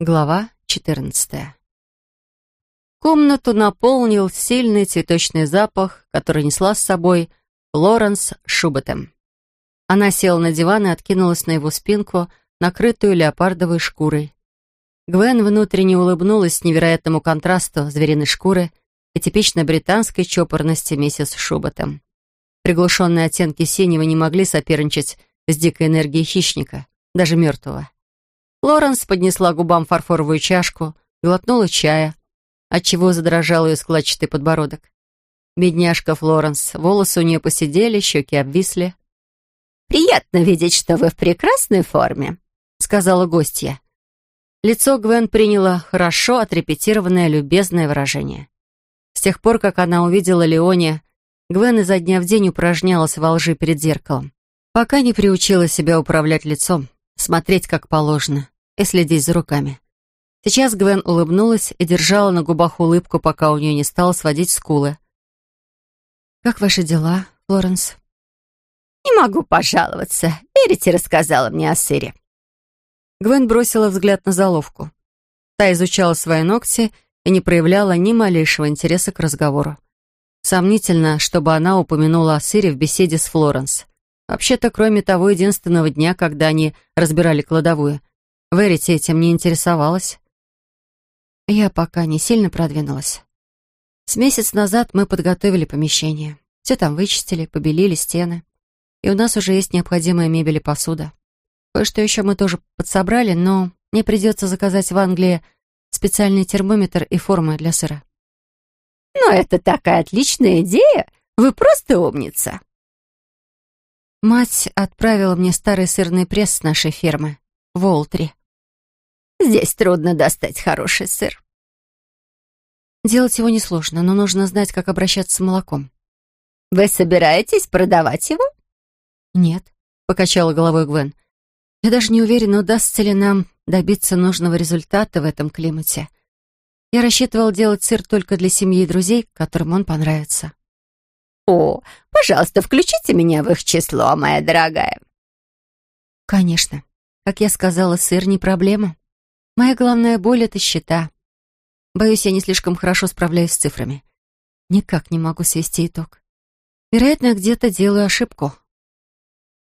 Глава 14. Комнату наполнил сильный цветочный запах, который несла с собой Лоренс Шубетем. Она села на диван и откинулась на его спинку, накрытую леопардовой шкурой. Гвен внутренне улыбнулась невероятному контрасту звериной шкуры и типично британской чопорности миссис Шубетем. Приглушенные оттенки синего не могли соперничать с дикой энергией хищника, даже мертвого. Лоренс поднесла губам фарфоровую чашку, глотнула чая, отчего задрожал ее складчатый подбородок. Бедняжка Флоренс, волосы у нее посидели, щеки обвисли. «Приятно видеть, что вы в прекрасной форме», — сказала гостья. Лицо Гвен приняло хорошо отрепетированное любезное выражение. С тех пор, как она увидела Леоне, Гвен изо дня в день упражнялась во лжи перед зеркалом, пока не приучила себя управлять лицом смотреть как положено и следить за руками. Сейчас Гвен улыбнулась и держала на губах улыбку, пока у нее не стало сводить скулы. «Как ваши дела, Флоренс?» «Не могу пожаловаться. Верите, рассказала мне о сыре». Гвен бросила взгляд на заловку. Та изучала свои ногти и не проявляла ни малейшего интереса к разговору. Сомнительно, чтобы она упомянула о сыре в беседе с Флоренс. Вообще-то, кроме того единственного дня, когда они разбирали кладовую, Верити этим не интересовалась. Я пока не сильно продвинулась. С месяц назад мы подготовили помещение. Все там вычистили, побелили стены. И у нас уже есть необходимая мебель и посуда. Кое-что еще мы тоже подсобрали, но мне придется заказать в Англии специальный термометр и формы для сыра. «Но это такая отличная идея! Вы просто умница!» Мать отправила мне старый сырный пресс с нашей фермы, в Олтри. Здесь трудно достать хороший сыр. Делать его несложно, но нужно знать, как обращаться с молоком. Вы собираетесь продавать его? Нет, покачала головой Гвен. Я даже не уверена, удастся ли нам добиться нужного результата в этом климате. Я рассчитывал делать сыр только для семьи и друзей, которым он понравится. «О, пожалуйста, включите меня в их число, моя дорогая». «Конечно. Как я сказала, сыр не проблема. Моя главная боль — это счета. Боюсь, я не слишком хорошо справляюсь с цифрами. Никак не могу свести итог. Вероятно, где-то делаю ошибку».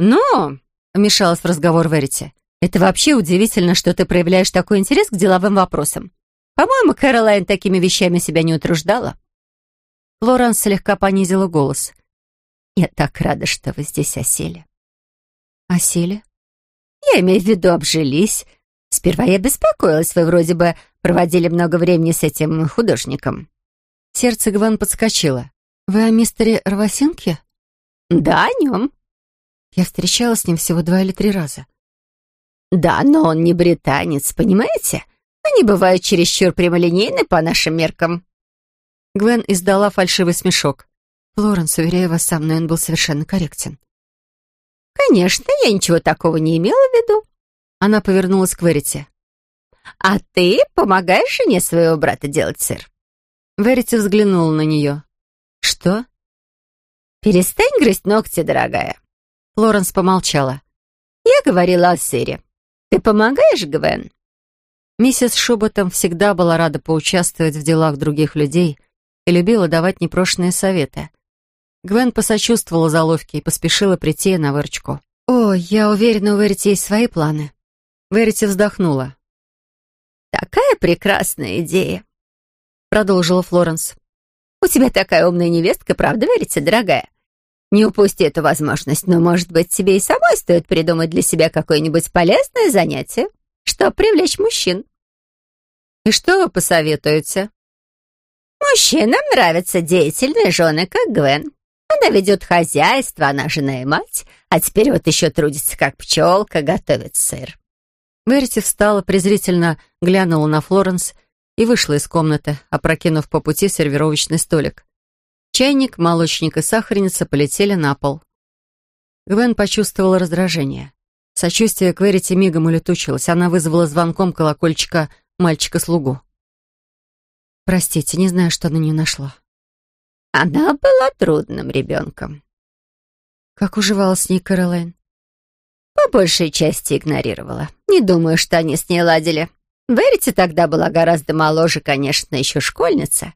«Ну», — вмешалась в разговор Верити, «это вообще удивительно, что ты проявляешь такой интерес к деловым вопросам. По-моему, Кэролайн такими вещами себя не утруждала». Флоранс слегка понизила голос. «Я так рада, что вы здесь осели». «Осели?» «Я имею в виду, обжились. Сперва я беспокоилась, вы вроде бы проводили много времени с этим художником». Сердце Гван подскочило. «Вы о мистере Рвасинке?» «Да, о нем». Я встречалась с ним всего два или три раза. «Да, но он не британец, понимаете? Они бывают чересчур прямолинейны по нашим меркам». Гвен издала фальшивый смешок. Флоренс, уверяю вас, сам, но он был совершенно корректен. «Конечно, я ничего такого не имела в виду». Она повернулась к Верите. «А ты помогаешь жене своего брата делать сыр?» Верите взглянула на нее. «Что?» «Перестань грызть ногти, дорогая». Флоренс помолчала. «Я говорила о сыре. Ты помогаешь, Гвен?» Миссис Шуботом всегда была рада поучаствовать в делах других людей — и любила давать непрошенные советы. Гвен посочувствовала заловке и поспешила прийти на выручку. «О, я уверена, у Верити есть свои планы». Верити вздохнула. «Такая прекрасная идея», — продолжила Флоренс. «У тебя такая умная невестка, правда, Верити, дорогая? Не упусти эту возможность, но, может быть, тебе и самой стоит придумать для себя какое-нибудь полезное занятие, чтобы привлечь мужчин». «И что вы посоветуете?» Мужчинам нравятся деятельные жены, как Гвен. Она ведет хозяйство, она жена и мать, а теперь вот еще трудится, как пчелка, готовит сыр». Верити встала, презрительно глянула на Флоренс и вышла из комнаты, опрокинув по пути сервировочный столик. Чайник, молочник и сахарница полетели на пол. Гвен почувствовала раздражение. Сочувствие к Верите мигом улетучилось. Она вызвала звонком колокольчика мальчика-слугу. Простите, не знаю, что на нее нашла. Она была трудным ребенком. Как уживалась с ней Кэролайн? По большей части игнорировала. Не думаю, что они с ней ладили. Верите тогда была гораздо моложе, конечно, еще школьница.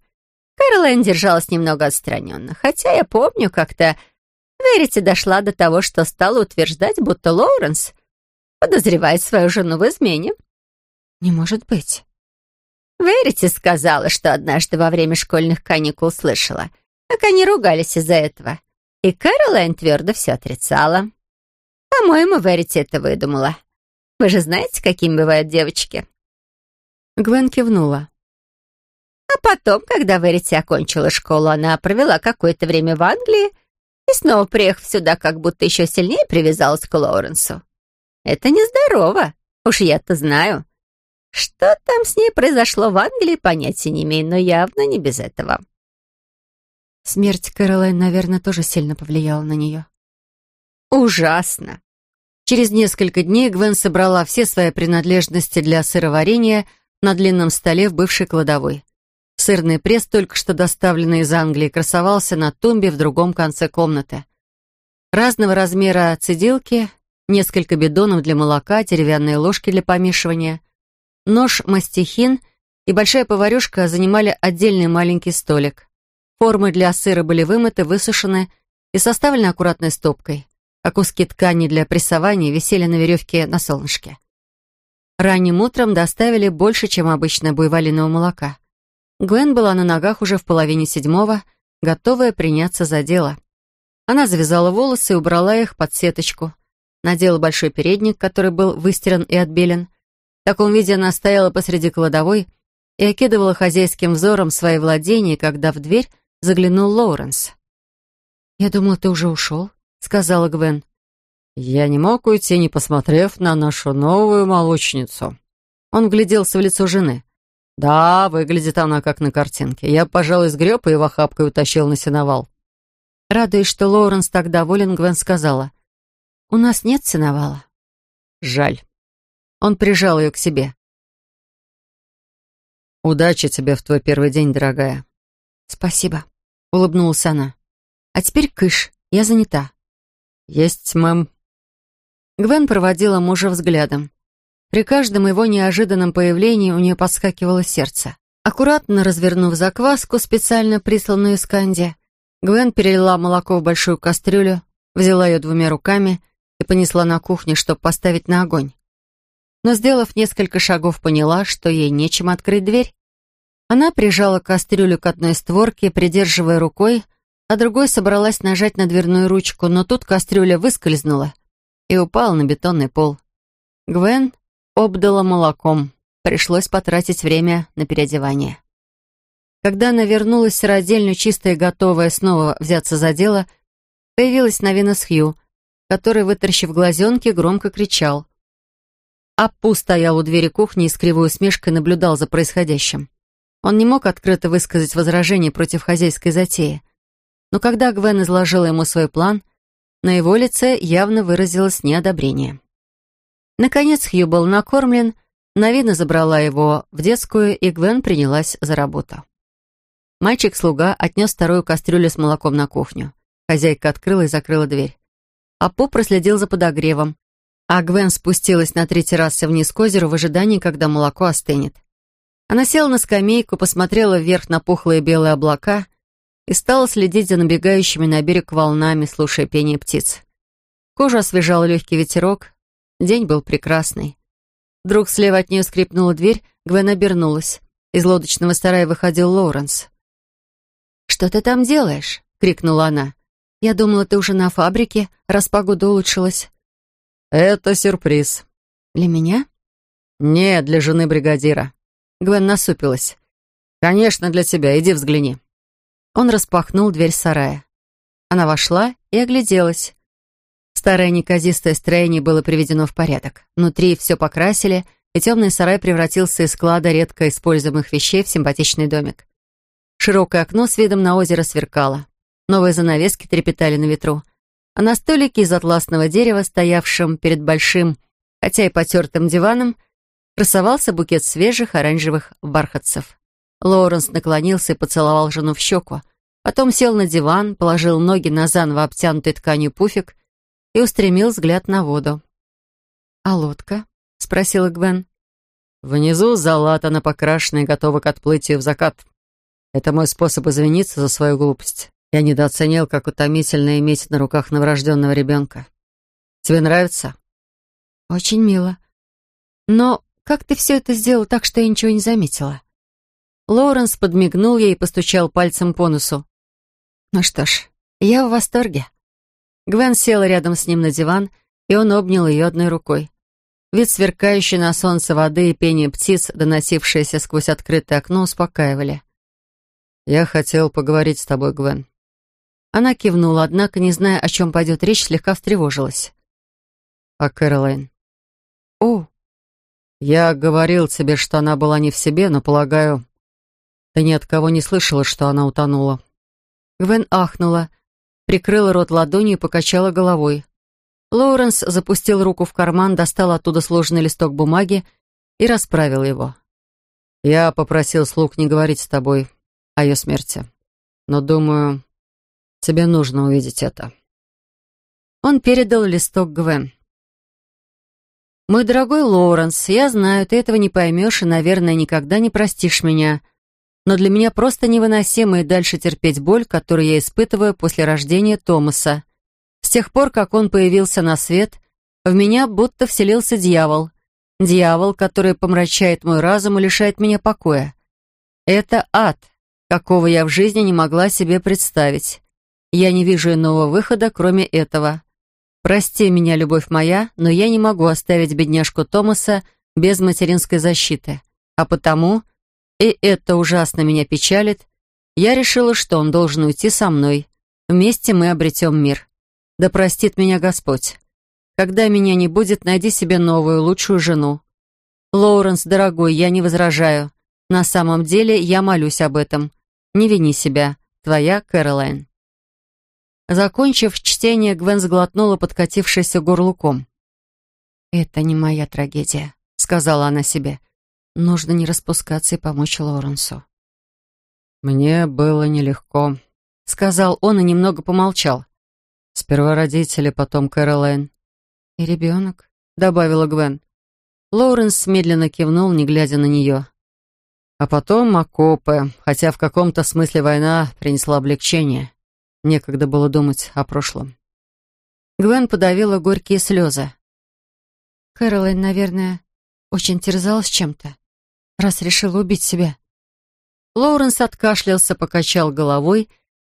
Кэролайн держалась немного отстраненно, хотя я помню, как-то Верите дошла до того, что стала утверждать, будто Лоуренс подозревает свою жену в измене. Не может быть. Верите сказала, что однажды во время школьных каникул слышала, как они ругались из-за этого. И Кэролайн твердо все отрицала. По-моему, Верите это выдумала. Вы же знаете, какими бывают девочки. Гвен кивнула. А потом, когда Верити окончила школу, она провела какое-то время в Англии и снова, приехав сюда, как будто еще сильнее привязалась к Лоуренсу. Это нездорово, уж я-то знаю. Что там с ней произошло в Англии, понятия не имею, но явно не без этого. Смерть Кэролайн, наверное, тоже сильно повлияла на нее. Ужасно. Через несколько дней Гвен собрала все свои принадлежности для сыроварения на длинном столе в бывшей кладовой. Сырный пресс, только что доставленный из Англии, красовался на тумбе в другом конце комнаты. Разного размера цедилки, несколько бидонов для молока, деревянные ложки для помешивания, нож мастихин и большая поварюшка занимали отдельный маленький столик. Формы для сыра были вымыты, высушены и составлены аккуратной стопкой, а куски ткани для прессования висели на веревке на солнышке. Ранним утром доставили больше, чем обычно буйволиного молока. Гвен была на ногах уже в половине седьмого, готовая приняться за дело. Она завязала волосы и убрала их под сеточку. Надела большой передник, который был выстиран и отбелен. В таком виде она стояла посреди кладовой и окидывала хозяйским взором свои владения, когда в дверь заглянул Лоуренс. «Я думала, ты уже ушел», — сказала Гвен. «Я не мог уйти, не посмотрев на нашу новую молочницу». Он гляделся в лицо жены. «Да, выглядит она как на картинке. Я, пожалуй, сгреб ее в охапку и утащил на сеновал». Радуясь, что Лоуренс так доволен, Гвен сказала. «У нас нет сеновала». «Жаль». Он прижал ее к себе. «Удачи тебе в твой первый день, дорогая». «Спасибо», — улыбнулась она. «А теперь кыш, я занята». «Есть, мэм». Гвен проводила мужа взглядом. При каждом его неожиданном появлении у нее подскакивало сердце. Аккуратно развернув закваску, специально присланную из Канди, Гвен перелила молоко в большую кастрюлю, взяла ее двумя руками и понесла на кухню, чтобы поставить на огонь. Но, сделав несколько шагов, поняла, что ей нечем открыть дверь. Она прижала кастрюлю к одной створке, придерживая рукой, а другой собралась нажать на дверную ручку, но тут кастрюля выскользнула и упала на бетонный пол. Гвен обдала молоком. Пришлось потратить время на переодевание. Когда она вернулась сыродельно чистая и готовая снова взяться за дело, появилась Новина с Хью, который, вытаращив глазенки, громко кричал. Аппу стоял у двери кухни и с кривой усмешкой наблюдал за происходящим. Он не мог открыто высказать возражение против хозяйской затеи. Но когда Гвен изложила ему свой план, на его лице явно выразилось неодобрение. Наконец Хью был накормлен, Навина забрала его в детскую, и Гвен принялась за работу. Мальчик-слуга отнес вторую кастрюлю с молоком на кухню. Хозяйка открыла и закрыла дверь. А По проследил за подогревом, а Гвен спустилась на третий раз вниз к озеру в ожидании, когда молоко остынет. Она села на скамейку, посмотрела вверх на пухлые белые облака и стала следить за набегающими на берег волнами, слушая пение птиц. Кожу освежал легкий ветерок, День был прекрасный. Вдруг слева от нее скрипнула дверь, Гвен обернулась. Из лодочного сарая выходил Лоуренс. «Что ты там делаешь?» — крикнула она. «Я думала, ты уже на фабрике, раз погода улучшилась». «Это сюрприз». «Для меня?» «Нет, для жены бригадира». Гвен насупилась. «Конечно, для тебя. Иди взгляни». Он распахнул дверь сарая. Она вошла и огляделась. Старое неказистое строение было приведено в порядок. Внутри все покрасили, и темный сарай превратился из склада редко используемых вещей в симпатичный домик. Широкое окно с видом на озеро сверкало. Новые занавески трепетали на ветру. А на столике из атласного дерева, стоявшем перед большим, хотя и потертым диваном, красовался букет свежих оранжевых бархатцев. Лоуренс наклонился и поцеловал жену в щеку. Потом сел на диван, положил ноги на заново обтянутый тканью пуфик и устремил взгляд на воду. «А лодка?» — спросила Гвен. Внизу залатана, покрашена и готова к отплытию в закат. Это мой способ извиниться за свою глупость. Я недооценил, как утомительно иметь на руках новорожденного ребенка. Тебе нравится? Очень мило. Но как ты все это сделал так, что я ничего не заметила? Лоуренс подмигнул ей и постучал пальцем по носу. Ну что ж, я в восторге. Гвен села рядом с ним на диван, и он обнял ее одной рукой. Вид сверкающей на солнце воды и пение птиц, доносившиеся сквозь открытое окно, успокаивали. «Я хотел поговорить с тобой, Гвен». Она кивнула, однако, не зная, о чем пойдет речь, слегка встревожилась. «А Кэролайн?» «О!» «Я говорил тебе, что она была не в себе, но, полагаю, ты ни от кого не слышала, что она утонула». Гвен ахнула, прикрыла рот ладонью и покачала головой. Лоуренс запустил руку в карман, достал оттуда сложенный листок бумаги и расправил его. «Я попросил слуг не говорить с тобой о ее смерти, но, думаю, тебе нужно увидеть это». Он передал листок Гвен. «Мой дорогой Лоуренс, я знаю, ты этого не поймешь и, наверное, никогда не простишь меня, но для меня просто невыносимо и дальше терпеть боль, которую я испытываю после рождения Томаса. С тех пор, как он появился на свет, в меня будто вселился дьявол. Дьявол, который помрачает мой разум и лишает меня покоя. Это ад, какого я в жизни не могла себе представить. Я не вижу иного выхода, кроме этого. Прости меня, любовь моя, но я не могу оставить бедняжку Томаса без материнской защиты. А потому и это ужасно меня печалит, я решила, что он должен уйти со мной. Вместе мы обретем мир. Да простит меня Господь. Когда меня не будет, найди себе новую, лучшую жену. Лоуренс, дорогой, я не возражаю. На самом деле я молюсь об этом. Не вини себя. Твоя Кэролайн. Закончив чтение, Гвен сглотнула подкатившийся горлуком. «Это не моя трагедия», — сказала она себе. Нужно не распускаться и помочь Лоренсу. «Мне было нелегко», — сказал он и немного помолчал. «Сперва родители, потом Кэролайн». «И ребенок», — добавила Гвен. Лоуренс медленно кивнул, не глядя на нее. А потом окопы, хотя в каком-то смысле война принесла облегчение. Некогда было думать о прошлом. Гвен подавила горькие слезы. Кэролайн, наверное, очень терзалась чем-то раз решила убить себя. Лоуренс откашлялся, покачал головой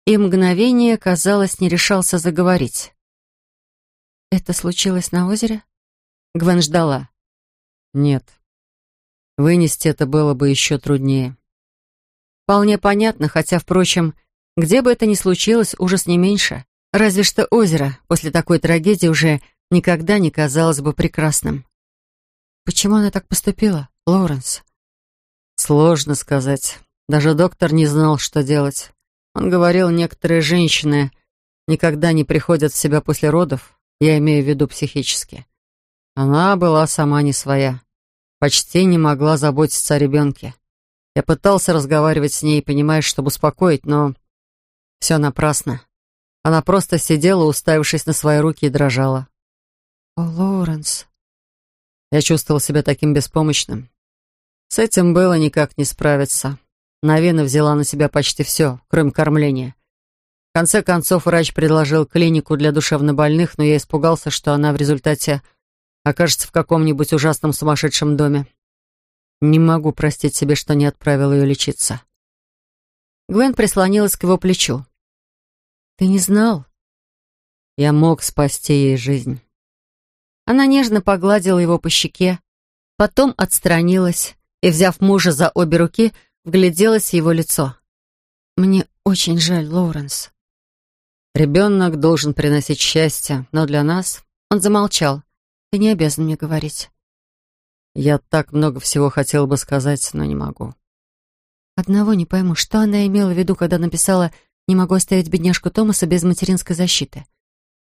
и мгновение, казалось, не решался заговорить. «Это случилось на озере?» Гвен ждала. «Нет. Вынести это было бы еще труднее». Вполне понятно, хотя, впрочем, где бы это ни случилось, ужас не меньше. Разве что озеро после такой трагедии уже никогда не казалось бы прекрасным. Почему она так поступила, Лоуренс? Сложно сказать. Даже доктор не знал, что делать. Он говорил, некоторые женщины никогда не приходят в себя после родов, я имею в виду психически. Она была сама не своя. Почти не могла заботиться о ребенке. Я пытался разговаривать с ней, понимая, чтобы успокоить, но все напрасно. Она просто сидела, уставившись на свои руки, и дрожала. «О, Лоуренс!» Я чувствовал себя таким беспомощным. С этим было никак не справиться. Навина взяла на себя почти все, кроме кормления. В конце концов, врач предложил клинику для душевнобольных, но я испугался, что она в результате окажется в каком-нибудь ужасном сумасшедшем доме. Не могу простить себе, что не отправил ее лечиться. Гвен прислонилась к его плечу. «Ты не знал?» Я мог спасти ей жизнь. Она нежно погладила его по щеке, потом отстранилась и, взяв мужа за обе руки, вгляделась в его лицо. «Мне очень жаль, Лоуренс». «Ребенок должен приносить счастье, но для нас...» Он замолчал. «Ты не обязан мне говорить». «Я так много всего хотел бы сказать, но не могу». «Одного не пойму, что она имела в виду, когда написала «Не могу оставить бедняжку Томаса без материнской защиты».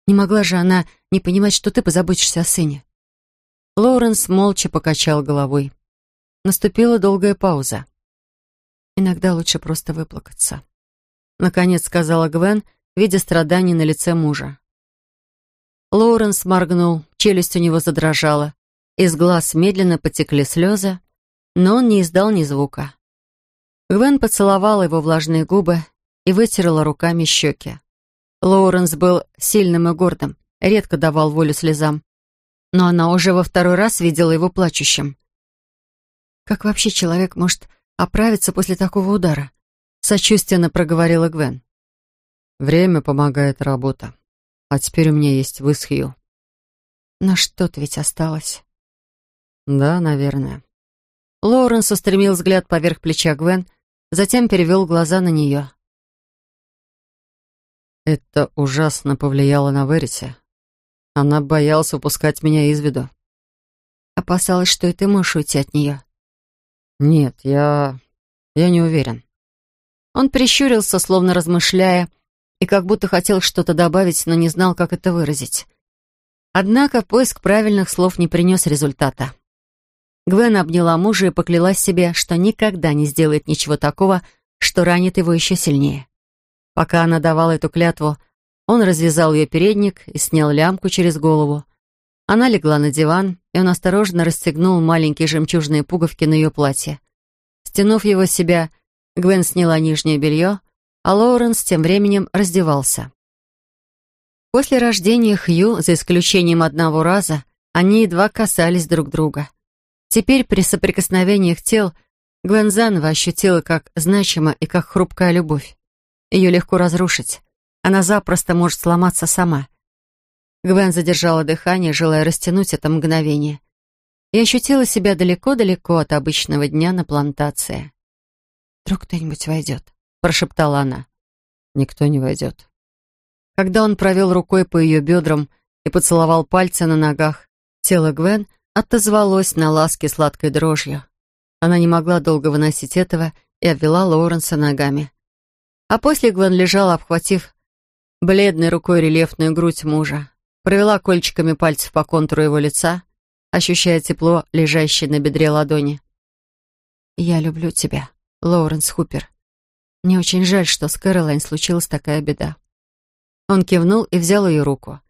Не могла же она не понимать, что ты позаботишься о сыне?» Лоуренс молча покачал головой. Наступила долгая пауза. «Иногда лучше просто выплакаться», — наконец сказала Гвен, видя страдания на лице мужа. Лоуренс моргнул, челюсть у него задрожала, из глаз медленно потекли слезы, но он не издал ни звука. Гвен поцеловала его влажные губы и вытерла руками щеки. Лоуренс был сильным и гордым, редко давал волю слезам. Но она уже во второй раз видела его плачущим. «Как вообще человек может оправиться после такого удара?» Сочувственно проговорила Гвен. «Время помогает работа. А теперь у меня есть вы с Хью». «Но что-то ведь осталось». «Да, наверное». Лоуренс устремил взгляд поверх плеча Гвен, затем перевел глаза на нее. Это ужасно повлияло на Верите. Она боялась упускать меня из виду. Опасалась, что и ты можешь уйти от нее. Нет, я... я не уверен. Он прищурился, словно размышляя, и как будто хотел что-то добавить, но не знал, как это выразить. Однако поиск правильных слов не принес результата. Гвен обняла мужа и поклялась себе, что никогда не сделает ничего такого, что ранит его еще сильнее. Пока она давала эту клятву, он развязал ее передник и снял лямку через голову. Она легла на диван, и он осторожно расстегнул маленькие жемчужные пуговки на ее платье. Стянув его с себя, Гвен сняла нижнее белье, а Лоуренс тем временем раздевался. После рождения Хью, за исключением одного раза, они едва касались друг друга. Теперь при соприкосновениях тел Гвен заново ощутила, как значима и как хрупкая любовь. Ее легко разрушить. Она запросто может сломаться сама. Гвен задержала дыхание, желая растянуть это мгновение. И ощутила себя далеко-далеко от обычного дня на плантации. «Вдруг кто-нибудь войдет?» — прошептала она. «Никто не войдет». Когда он провел рукой по ее бедрам и поцеловал пальцы на ногах, тело Гвен отозвалось на ласки сладкой дрожью. Она не могла долго выносить этого и обвела Лоуренса ногами. А после Гвен лежала, обхватив бледной рукой рельефную грудь мужа, провела кольчиками пальцев по контуру его лица, ощущая тепло, лежащее на бедре ладони. «Я люблю тебя, Лоуренс Хупер. Мне очень жаль, что с Кэролайн случилась такая беда». Он кивнул и взял ее руку.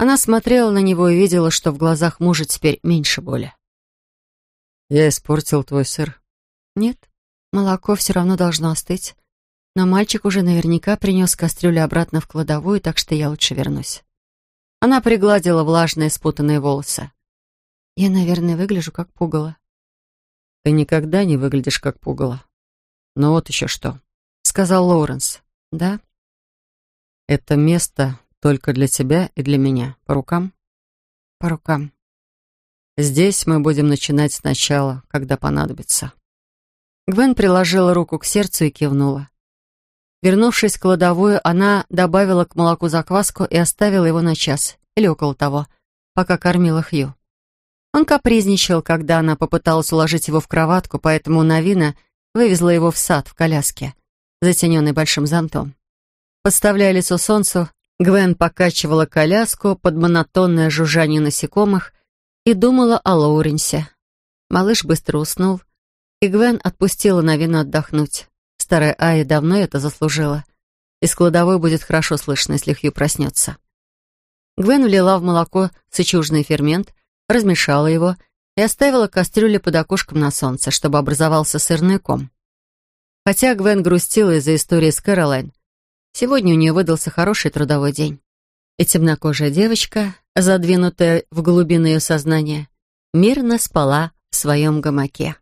Она смотрела на него и видела, что в глазах мужа теперь меньше боли. «Я испортил твой сыр». «Нет, молоко все равно должно остыть. Но мальчик уже наверняка принес кастрюлю обратно в кладовую, так что я лучше вернусь. Она пригладила влажные спутанные волосы. Я, наверное, выгляжу как пугало. Ты никогда не выглядишь как пугало. Но вот еще что, сказал Лоуренс. Да? Это место только для тебя и для меня. По рукам? По рукам. Здесь мы будем начинать сначала, когда понадобится. Гвен приложила руку к сердцу и кивнула. Вернувшись в кладовую, она добавила к молоку закваску и оставила его на час, или около того, пока кормила Хью. Он капризничал, когда она попыталась уложить его в кроватку, поэтому Навина вывезла его в сад в коляске, затененный большим зонтом. Подставляя лицо солнцу, Гвен покачивала коляску под монотонное жужжание насекомых и думала о Лоуренсе. Малыш быстро уснул, и Гвен отпустила Навину отдохнуть. Старая Ая давно это заслужила. Из кладовой будет хорошо слышно, если Хью проснется. Гвен влила в молоко сычужный фермент, размешала его и оставила кастрюлю под окошком на солнце, чтобы образовался сырный ком. Хотя Гвен грустила из-за истории с Кэролайн, сегодня у нее выдался хороший трудовой день. И темнокожая девочка, задвинутая в глубины ее сознания, мирно спала в своем гамаке.